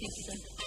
pernah berpisah berdua